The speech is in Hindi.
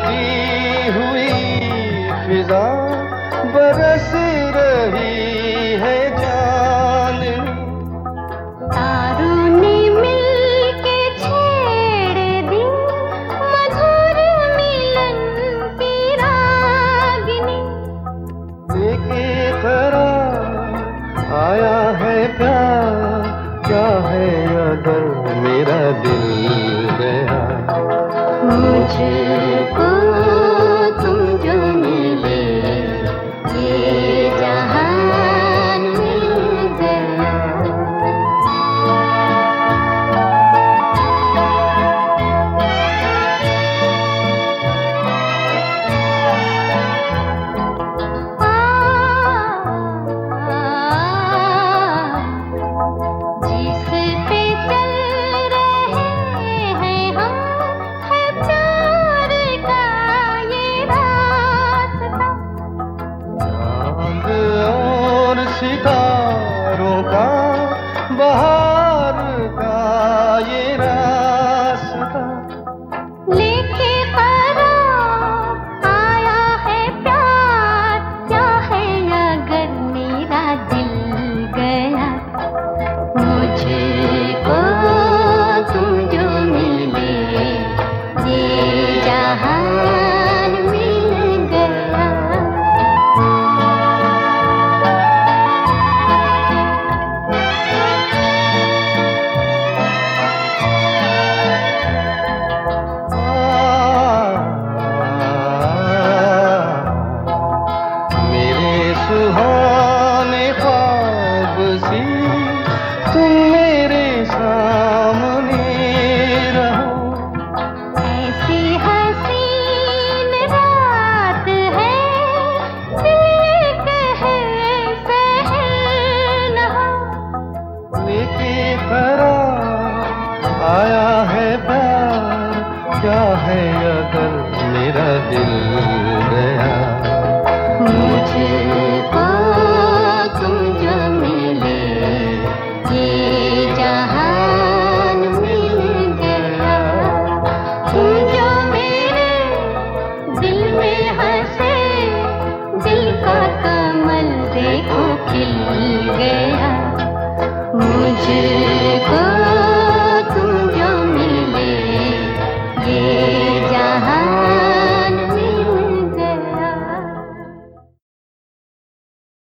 बहती हुई फिजा बरस रही है जान तारों ने मिलके छेड़ दी मधुर मिलन की रागिनी की तरह आया है प्यार क्या है अगर मेरा दिल गया। मुझे சிதா आया है प्यार क्या है अगर मेरा दिल?